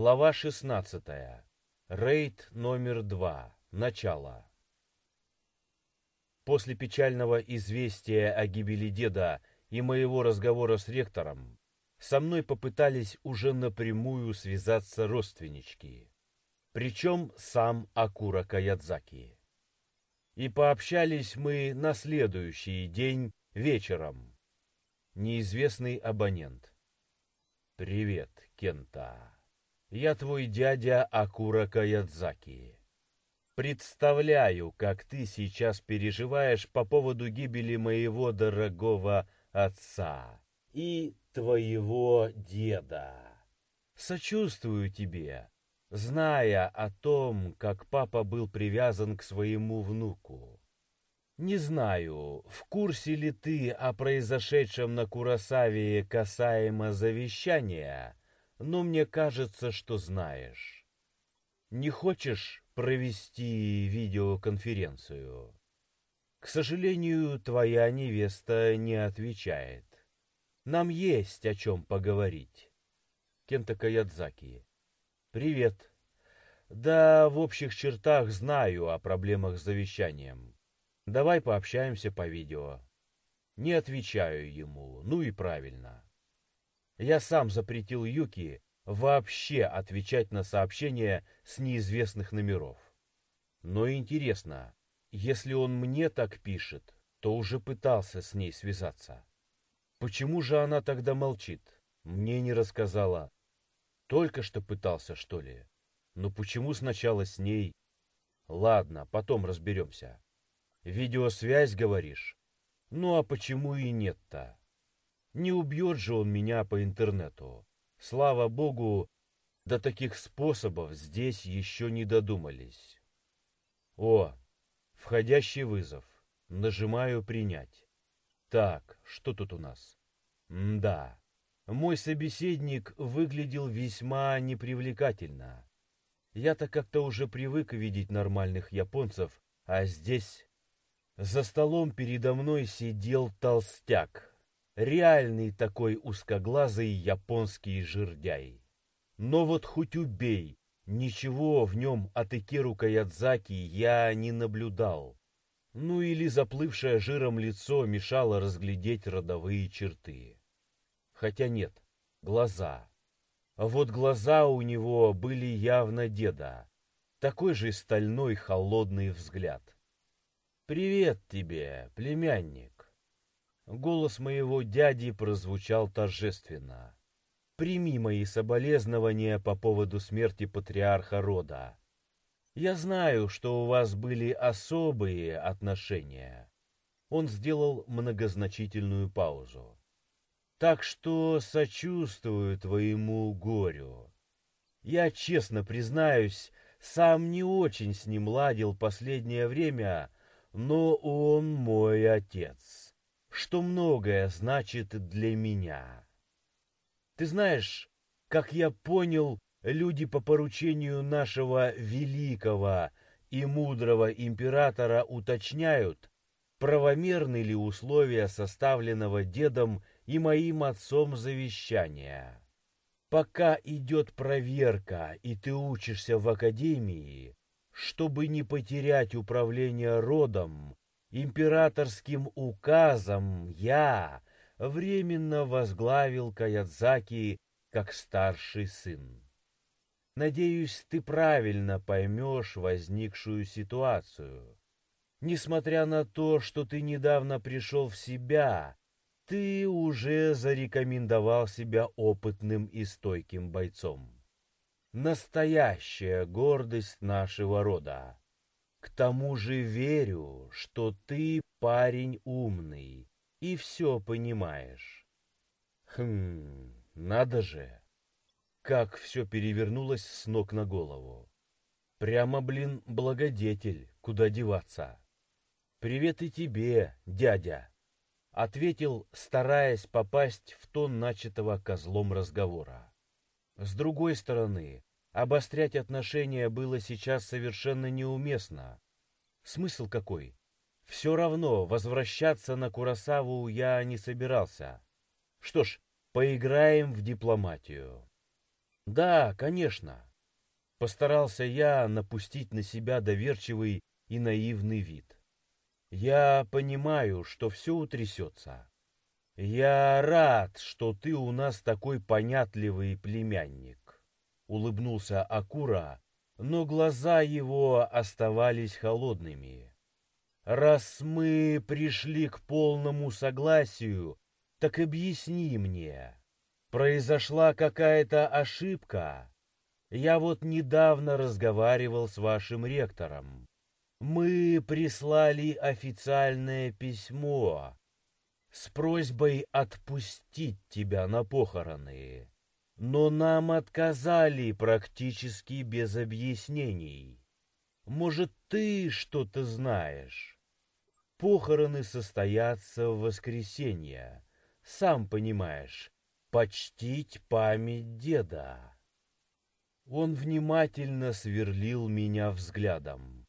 Глава 16. Рейд номер 2. Начало. После печального известия о гибели деда и моего разговора с ректором, со мной попытались уже напрямую связаться родственнички, причем сам Акура Каядзаки. И пообщались мы на следующий день вечером. Неизвестный абонент. «Привет, Кента». Я твой дядя Акура Каядзаки. Представляю, как ты сейчас переживаешь по поводу гибели моего дорогого отца и твоего деда. Сочувствую тебе, зная о том, как папа был привязан к своему внуку. Не знаю, в курсе ли ты о произошедшем на Курасаве касаемо завещания, но мне кажется, что знаешь. Не хочешь провести видеоконференцию? К сожалению, твоя невеста не отвечает. Нам есть о чем поговорить. Кента Каядзаки. Привет. Да, в общих чертах знаю о проблемах с завещанием. Давай пообщаемся по видео. Не отвечаю ему, ну и правильно. Я сам запретил Юки вообще отвечать на сообщения с неизвестных номеров. Но интересно, если он мне так пишет, то уже пытался с ней связаться. Почему же она тогда молчит? Мне не рассказала. Только что пытался, что ли? Но почему сначала с ней? Ладно, потом разберемся. Видеосвязь, говоришь? Ну а почему и нет-то? Не убьет же он меня по интернету. Слава богу, до таких способов здесь еще не додумались. О, входящий вызов. Нажимаю «Принять». Так, что тут у нас? Да, мой собеседник выглядел весьма непривлекательно. Я-то как-то уже привык видеть нормальных японцев, а здесь... За столом передо мной сидел толстяк, Реальный такой узкоглазый японский жирдяй. Но вот хоть убей, ничего в нем от Икеру Каядзаки я не наблюдал. Ну или заплывшее жиром лицо мешало разглядеть родовые черты. Хотя нет, глаза. А вот глаза у него были явно деда. Такой же стальной холодный взгляд. «Привет тебе, племянник!» Голос моего дяди прозвучал торжественно. «Прими мои соболезнования по поводу смерти патриарха рода. Я знаю, что у вас были особые отношения». Он сделал многозначительную паузу. «Так что сочувствую твоему горю. Я честно признаюсь, сам не очень с ним ладил последнее время, но он мой отец» что многое значит для меня. Ты знаешь, как я понял, люди по поручению нашего великого и мудрого императора уточняют, правомерны ли условия составленного дедом и моим отцом завещания. Пока идет проверка, и ты учишься в академии, чтобы не потерять управление родом, Императорским указом я временно возглавил Каядзаки как старший сын. Надеюсь, ты правильно поймешь возникшую ситуацию. Несмотря на то, что ты недавно пришел в себя, ты уже зарекомендовал себя опытным и стойким бойцом. Настоящая гордость нашего рода. К тому же верю, что ты парень умный и все понимаешь. Хм, надо же. Как все перевернулось с ног на голову. Прямо, блин, благодетель, куда деваться. Привет и тебе, дядя. Ответил, стараясь попасть в тон начатого козлом разговора. С другой стороны, Обострять отношения было сейчас совершенно неуместно. Смысл какой? Все равно возвращаться на Курасаву я не собирался. Что ж, поиграем в дипломатию. Да, конечно. Постарался я напустить на себя доверчивый и наивный вид. Я понимаю, что все утрясется. Я рад, что ты у нас такой понятливый племянник. Улыбнулся Акура, но глаза его оставались холодными. Раз мы пришли к полному согласию, так объясни мне, произошла какая-то ошибка? Я вот недавно разговаривал с вашим ректором. Мы прислали официальное письмо с просьбой отпустить тебя на похороны. Но нам отказали практически без объяснений. Может, ты что-то знаешь? Похороны состоятся в воскресенье. Сам понимаешь, почтить память деда. Он внимательно сверлил меня взглядом.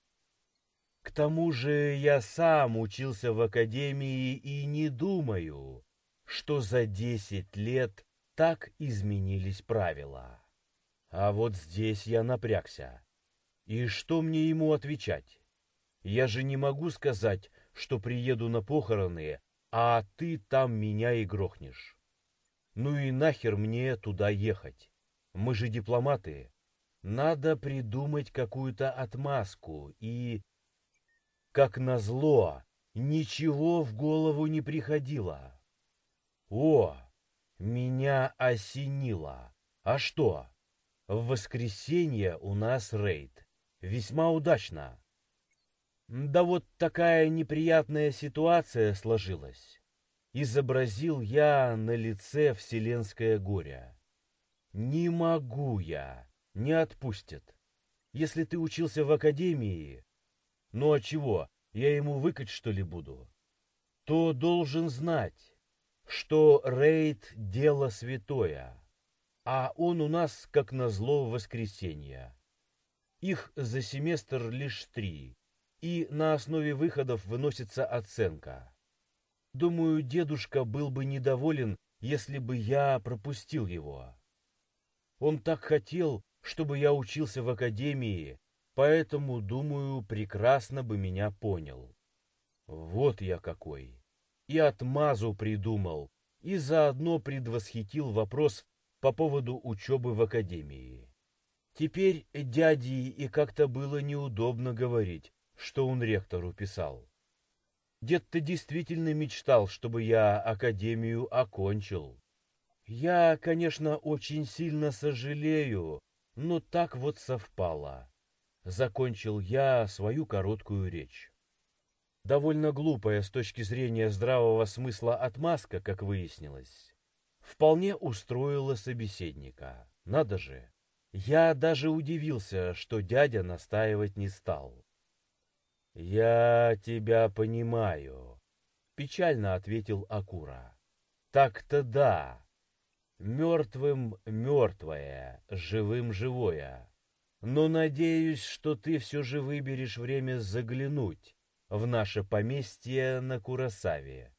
К тому же я сам учился в академии и не думаю, что за десять лет так изменились правила. А вот здесь я напрягся. И что мне ему отвечать? Я же не могу сказать, что приеду на похороны, а ты там меня и грохнешь. Ну и нахер мне туда ехать? Мы же дипломаты. Надо придумать какую-то отмазку и... Как назло, ничего в голову не приходило. О, меня осенило. А что? В воскресенье у нас рейд. Весьма удачно. Да вот такая неприятная ситуация сложилась. Изобразил я на лице вселенское горе. Не могу я не отпустит. Если ты учился в академии, ну а чего, я ему выкать что ли буду, то должен знать, что рейд — дело святое, а он у нас, как назло, в воскресенье. Их за семестр лишь три, и на основе выходов выносится оценка. Думаю, дедушка был бы недоволен, если бы я пропустил его. Он так хотел, чтобы я учился в академии, поэтому, думаю, прекрасно бы меня понял. Вот я какой. И отмазу придумал, и заодно предвосхитил вопрос по поводу учебы в академии. Теперь дяде и как-то было неудобно говорить, что он ректору писал. Дед-то действительно мечтал, чтобы я академию окончил. Я, конечно, очень сильно сожалею, но так вот совпало. Закончил я свою короткую речь. Довольно глупая с точки зрения здравого смысла отмазка, как выяснилось. Вполне устроила собеседника. Надо же. Я даже удивился, что дядя настаивать не стал. «Я тебя понимаю», — печально ответил Акура. «Так-то да, Мертвым мертвое, живым живое. Но надеюсь, что ты все же выберешь время заглянуть в наше поместье на Курасаве,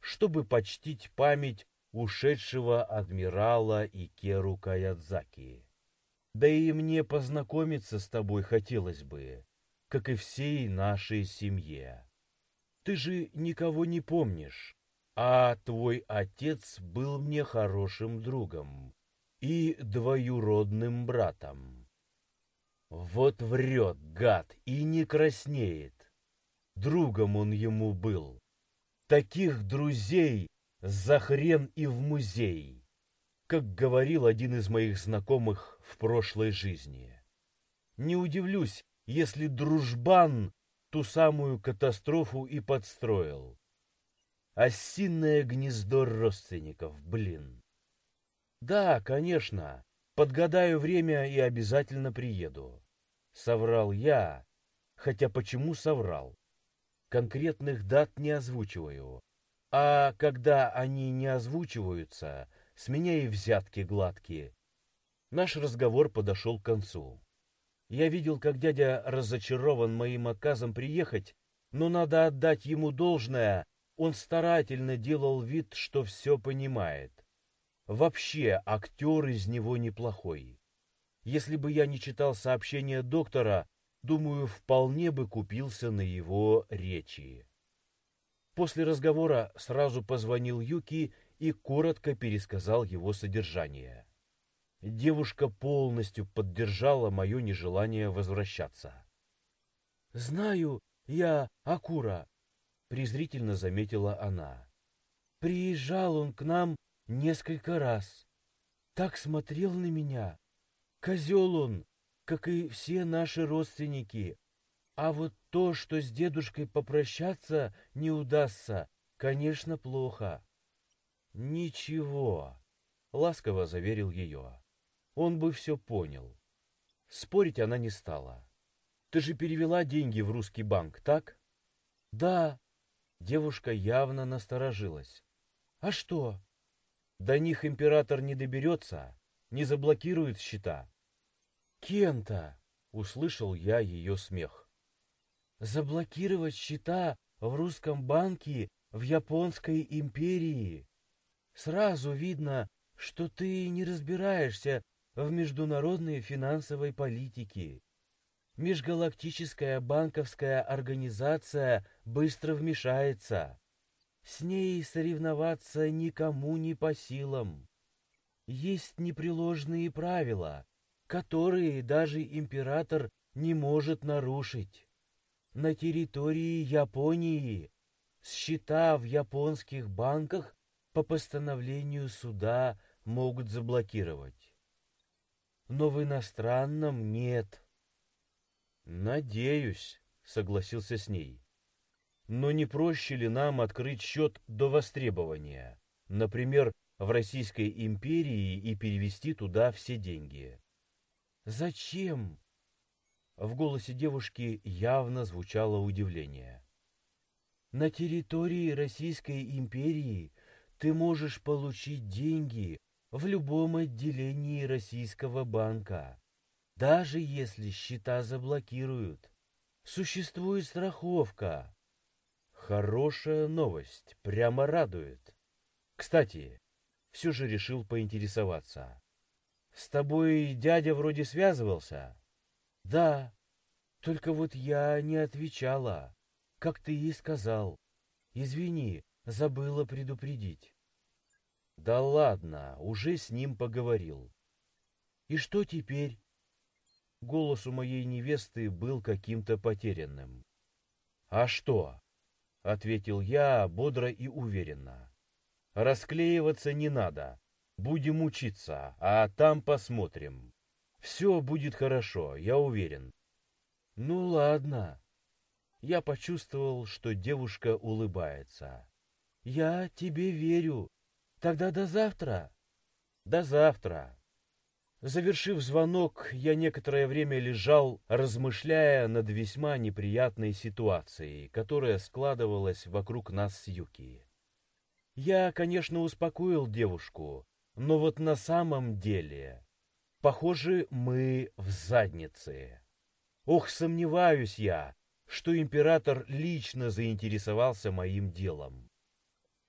чтобы почтить память ушедшего адмирала Икеру Каядзаки. Да и мне познакомиться с тобой хотелось бы, как и всей нашей семье. Ты же никого не помнишь, а твой отец был мне хорошим другом и двоюродным братом. Вот врет, гад, и не краснеет. Другом он ему был. Таких друзей за хрен и в музей, как говорил один из моих знакомых в прошлой жизни. Не удивлюсь, если дружбан ту самую катастрофу и подстроил. Осиное гнездо родственников, блин. Да, конечно, подгадаю время и обязательно приеду. Соврал я, хотя почему соврал? Конкретных дат не озвучиваю. А когда они не озвучиваются, с меня и взятки гладкие. Наш разговор подошел к концу. Я видел, как дядя разочарован моим отказом приехать, но надо отдать ему должное, он старательно делал вид, что все понимает. Вообще, актер из него неплохой. Если бы я не читал сообщения доктора, думаю, вполне бы купился на его речи. После разговора сразу позвонил Юки и коротко пересказал его содержание. Девушка полностью поддержала мое нежелание возвращаться. «Знаю, я Акура», — презрительно заметила она. «Приезжал он к нам несколько раз. Так смотрел на меня. Козел он, как и все наши родственники. А вот то, что с дедушкой попрощаться не удастся, конечно, плохо. Ничего, ласково заверил ее. Он бы все понял. Спорить она не стала. Ты же перевела деньги в русский банк, так? Да. Девушка явно насторожилась. А что? До них император не доберется, не заблокирует счета. Кента, услышал я ее смех. Заблокировать счета в русском банке в Японской империи. Сразу видно, что ты не разбираешься в международной финансовой политике. Межгалактическая банковская организация быстро вмешается. С ней соревноваться никому не по силам. Есть непреложные правила, которые даже император не может нарушить. На территории Японии счета в японских банках по постановлению суда могут заблокировать. Но в иностранном нет. Надеюсь, согласился с ней. Но не проще ли нам открыть счет до востребования? Например, в Российской империи и перевести туда все деньги. Зачем? В голосе девушки явно звучало удивление. На территории Российской империи ты можешь получить деньги в любом отделении российского банка, даже если счета заблокируют. Существует страховка. Хорошая новость, прямо радует. Кстати, все же решил поинтересоваться. С тобой дядя вроде связывался? Да, только вот я не отвечала, как ты и сказал. Извини, Забыла предупредить. Да ладно, уже с ним поговорил. И что теперь? Голос у моей невесты был каким-то потерянным. А что? Ответил я бодро и уверенно. Расклеиваться не надо. Будем учиться, а там посмотрим. Все будет хорошо, я уверен. Ну ладно. Я почувствовал, что девушка улыбается. Я тебе верю. Тогда до завтра. До завтра. Завершив звонок, я некоторое время лежал, размышляя над весьма неприятной ситуацией, которая складывалась вокруг нас с Юки. Я, конечно, успокоил девушку, но вот на самом деле, похоже, мы в заднице. Ох, сомневаюсь я, что император лично заинтересовался моим делом.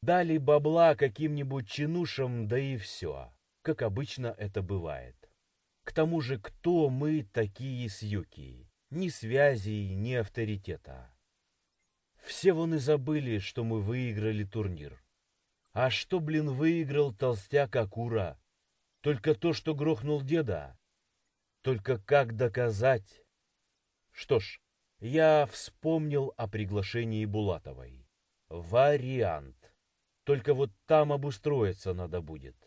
Дали бабла каким-нибудь чинушам, да и все, как обычно это бывает. К тому же, кто мы такие с Юки? Ни связей, ни авторитета. Все вон и забыли, что мы выиграли турнир. А что, блин, выиграл толстяк Акура? Только то, что грохнул деда? Только как доказать? Что ж, я вспомнил о приглашении Булатовой. Вариант. Только вот там обустроиться надо будет.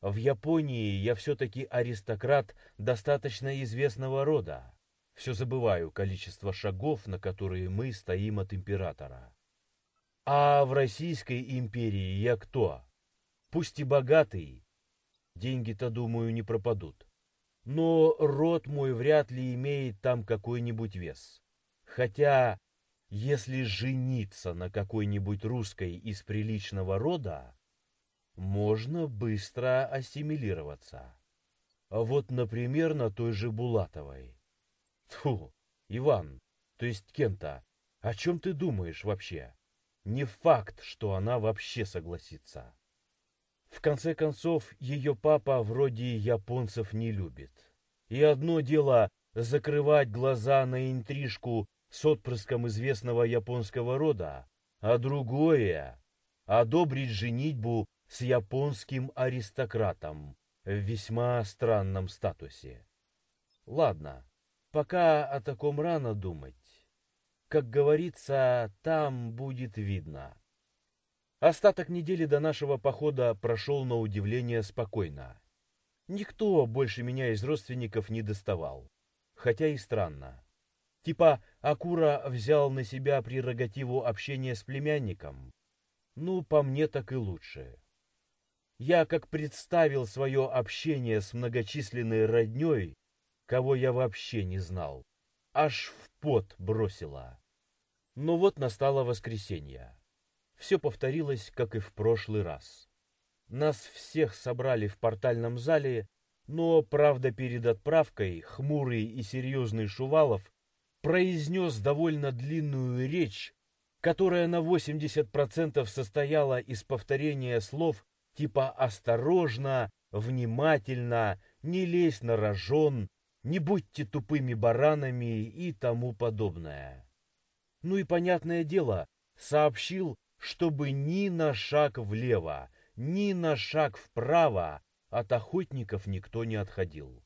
В Японии я все-таки аристократ достаточно известного рода. Все забываю количество шагов, на которые мы стоим от императора. А в Российской империи я кто? Пусть и богатый. Деньги-то, думаю, не пропадут. Но род мой вряд ли имеет там какой-нибудь вес. Хотя если жениться на какой-нибудь русской из приличного рода, можно быстро ассимилироваться. А вот, например, на той же Булатовой. Тьфу, Иван, то есть Кента, о чем ты думаешь вообще? Не факт, что она вообще согласится. В конце концов, ее папа вроде японцев не любит. И одно дело закрывать глаза на интрижку с отпрыском известного японского рода, а другое — одобрить женитьбу с японским аристократом в весьма странном статусе. Ладно, пока о таком рано думать. Как говорится, там будет видно. Остаток недели до нашего похода прошел на удивление спокойно. Никто больше меня из родственников не доставал. Хотя и странно. Типа Акура взял на себя прерогативу общения с племянником. Ну, по мне так и лучше. Я как представил свое общение с многочисленной родней, кого я вообще не знал, аж в пот бросила. Но вот настало воскресенье. Все повторилось, как и в прошлый раз. Нас всех собрали в портальном зале, но, правда, перед отправкой хмурый и серьезный Шувалов произнес довольно длинную речь, которая на 80% состояла из повторения слов типа «осторожно», «внимательно», «не лезь на рожон», «не будьте тупыми баранами» и тому подобное. Ну и понятное дело, сообщил, чтобы ни на шаг влево, ни на шаг вправо от охотников никто не отходил.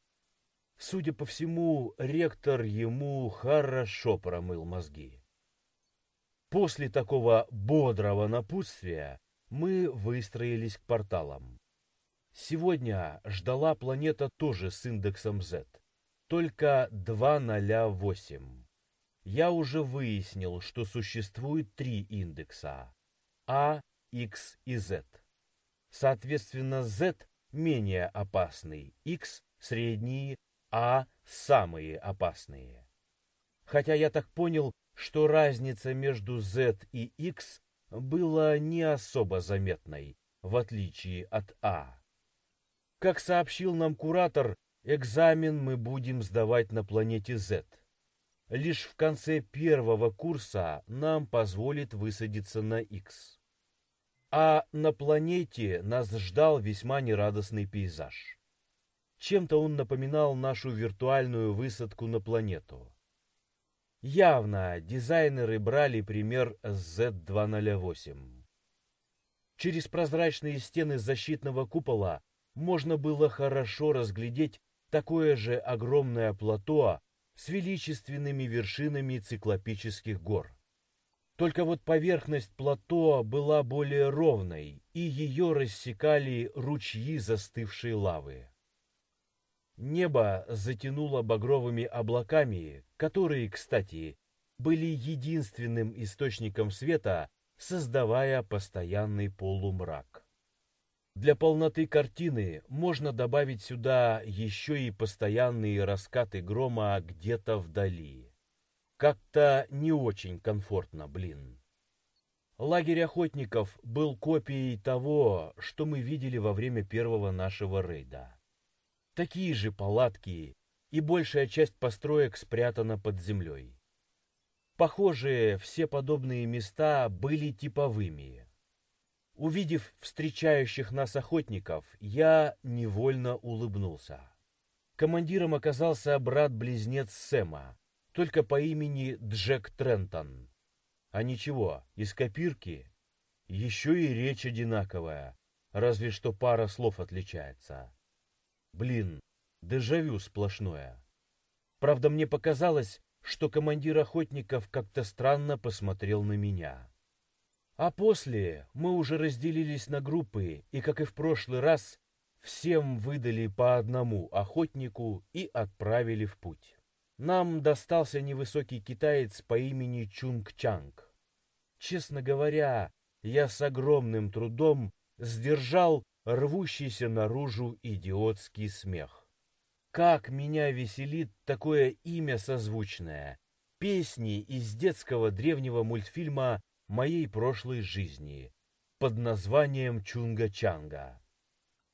Судя по всему, ректор ему хорошо промыл мозги. После такого бодрого напутствия мы выстроились к порталам. Сегодня ждала планета тоже с индексом Z, только 208 я уже выяснил, что существует три индекса – А, X и Z. Соответственно, Z менее опасный, X – средние, А – самые опасные. Хотя я так понял, что разница между Z и X была не особо заметной, в отличие от А. Как сообщил нам куратор, экзамен мы будем сдавать на планете Z – Лишь в конце первого курса нам позволит высадиться на X. А на планете нас ждал весьма нерадостный пейзаж. Чем-то он напоминал нашу виртуальную высадку на планету. Явно дизайнеры брали пример с Z208. Через прозрачные стены защитного купола можно было хорошо разглядеть такое же огромное плато, с величественными вершинами циклопических гор. Только вот поверхность плато была более ровной, и ее рассекали ручьи застывшей лавы. Небо затянуло багровыми облаками, которые, кстати, были единственным источником света, создавая постоянный полумрак. Для полноты картины можно добавить сюда еще и постоянные раскаты грома где-то вдали. Как-то не очень комфортно, блин. Лагерь охотников был копией того, что мы видели во время первого нашего рейда. Такие же палатки, и большая часть построек спрятана под землей. Похоже, все подобные места были типовыми, Увидев встречающих нас охотников, я невольно улыбнулся. Командиром оказался брат-близнец Сэма, только по имени Джек Трентон. А ничего, из копирки еще и речь одинаковая, разве что пара слов отличается. Блин, дежавю сплошное. Правда, мне показалось, что командир охотников как-то странно посмотрел на меня. А после мы уже разделились на группы и, как и в прошлый раз, всем выдали по одному охотнику и отправили в путь. Нам достался невысокий китаец по имени Чунг Чанг. Честно говоря, я с огромным трудом сдержал рвущийся наружу идиотский смех. Как меня веселит такое имя созвучное. Песни из детского древнего мультфильма моей прошлой жизни под названием Чунга-Чанга.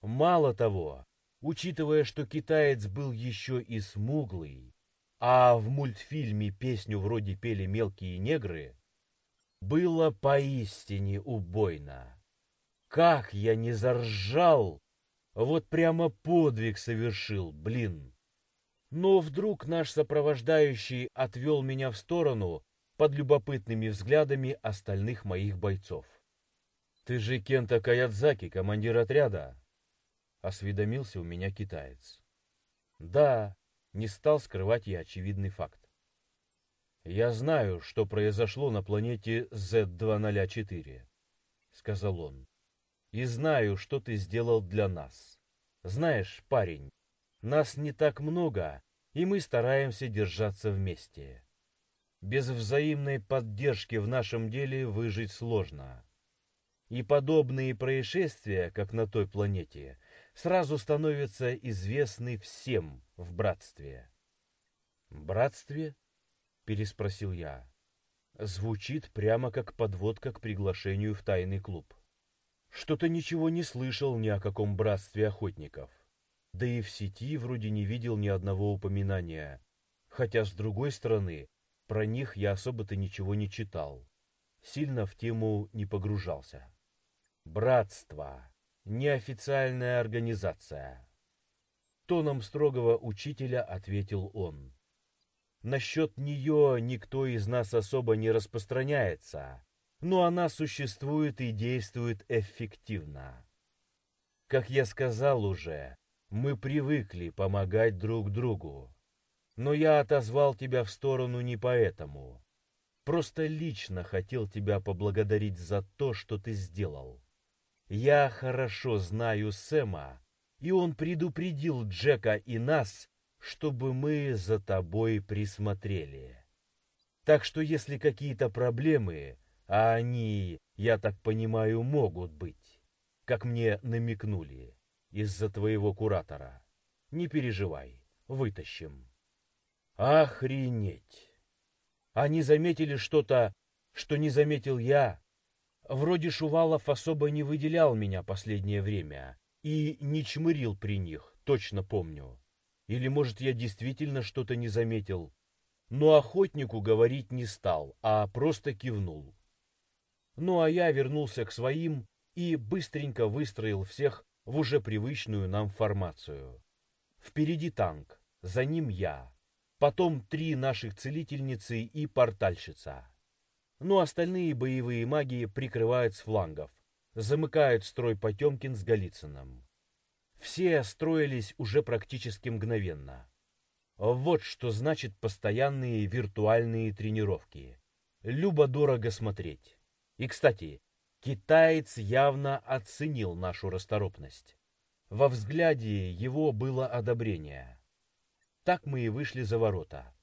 Мало того, учитывая, что китаец был еще и смуглый, а в мультфильме песню вроде пели мелкие негры, было поистине убойно. Как я не заржал, вот прямо подвиг совершил, блин. Но вдруг наш сопровождающий отвел меня в сторону под любопытными взглядами остальных моих бойцов. «Ты же Кента Каядзаки, командир отряда?» — осведомился у меня китаец. «Да», — не стал скрывать я очевидный факт. «Я знаю, что произошло на планете Z204», — сказал он. «И знаю, что ты сделал для нас. Знаешь, парень, нас не так много, и мы стараемся держаться вместе. Без взаимной поддержки в нашем деле выжить сложно. И подобные происшествия, как на той планете, сразу становятся известны всем в братстве. «Братстве?» — переспросил я. Звучит прямо как подводка к приглашению в тайный клуб. Что-то ничего не слышал ни о каком братстве охотников. Да и в сети вроде не видел ни одного упоминания. Хотя, с другой стороны, про них я особо-то ничего не читал. Сильно в тему не погружался. Братство. Неофициальная организация. Тоном строгого учителя ответил он. Насчет нее никто из нас особо не распространяется, но она существует и действует эффективно. Как я сказал уже, мы привыкли помогать друг другу. Но я отозвал тебя в сторону не поэтому. Просто лично хотел тебя поблагодарить за то, что ты сделал. Я хорошо знаю Сэма, и он предупредил Джека и нас, чтобы мы за тобой присмотрели. Так что если какие-то проблемы, а они, я так понимаю, могут быть, как мне намекнули, из-за твоего куратора. Не переживай, вытащим. Охренеть! Они заметили что-то, что не заметил я. Вроде Шувалов особо не выделял меня последнее время и не чмырил при них, точно помню. Или, может, я действительно что-то не заметил. Но охотнику говорить не стал, а просто кивнул. Ну а я вернулся к своим и быстренько выстроил всех в уже привычную нам формацию. Впереди танк, за ним я, потом три наших целительницы и портальщица. Ну остальные боевые маги прикрывают с флангов, замыкают строй Потемкин с Голицыным. Все строились уже практически мгновенно. Вот что значит постоянные виртуальные тренировки. Любо-дорого смотреть. И, кстати, Китаец явно оценил нашу расторопность. Во взгляде его было одобрение. Так мы и вышли за ворота.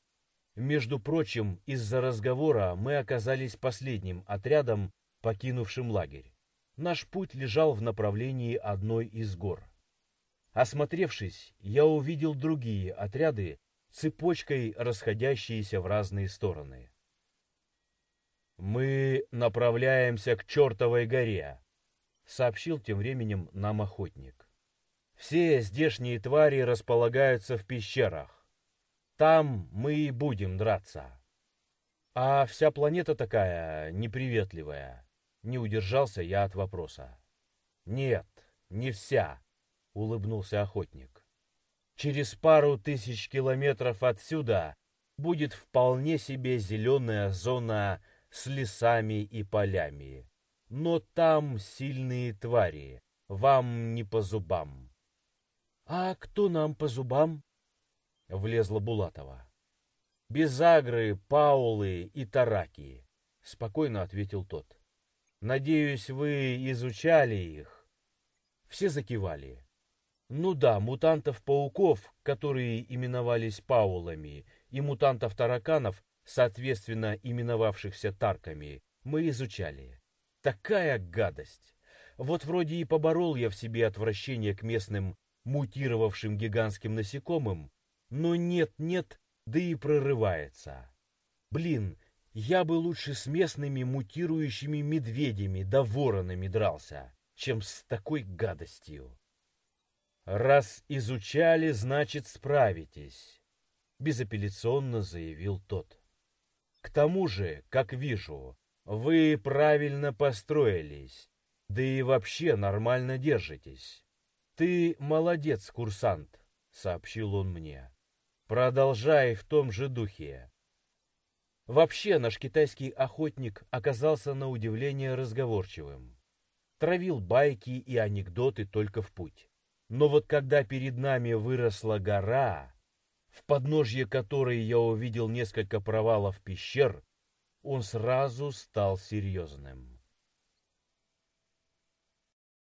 Между прочим, из-за разговора мы оказались последним отрядом, покинувшим лагерь. Наш путь лежал в направлении одной из гор. Осмотревшись, я увидел другие отряды, цепочкой расходящиеся в разные стороны. «Мы направляемся к чертовой горе», — сообщил тем временем нам охотник. «Все здешние твари располагаются в пещерах. Там мы и будем драться». «А вся планета такая неприветливая», — не удержался я от вопроса. «Нет, не вся», — улыбнулся охотник. «Через пару тысяч километров отсюда будет вполне себе зеленая зона с лесами и полями. Но там сильные твари, вам не по зубам. — А кто нам по зубам? — влезла Булатова. — Безагры, паулы и тараки, — спокойно ответил тот. — Надеюсь, вы изучали их? Все закивали. Ну да, мутантов-пауков, которые именовались паулами, и мутантов-тараканов соответственно именовавшихся тарками, мы изучали. Такая гадость! Вот вроде и поборол я в себе отвращение к местным мутировавшим гигантским насекомым, но нет-нет, да и прорывается. Блин, я бы лучше с местными мутирующими медведями да воронами дрался, чем с такой гадостью. Раз изучали, значит справитесь, безапелляционно заявил тот. К тому же, как вижу, вы правильно построились, да и вообще нормально держитесь. Ты молодец, курсант, сообщил он мне. Продолжай в том же духе. Вообще наш китайский охотник оказался на удивление разговорчивым. Травил байки и анекдоты только в путь. Но вот когда перед нами выросла гора, в подножье которой я увидел несколько провалов пещер, он сразу стал серьезным.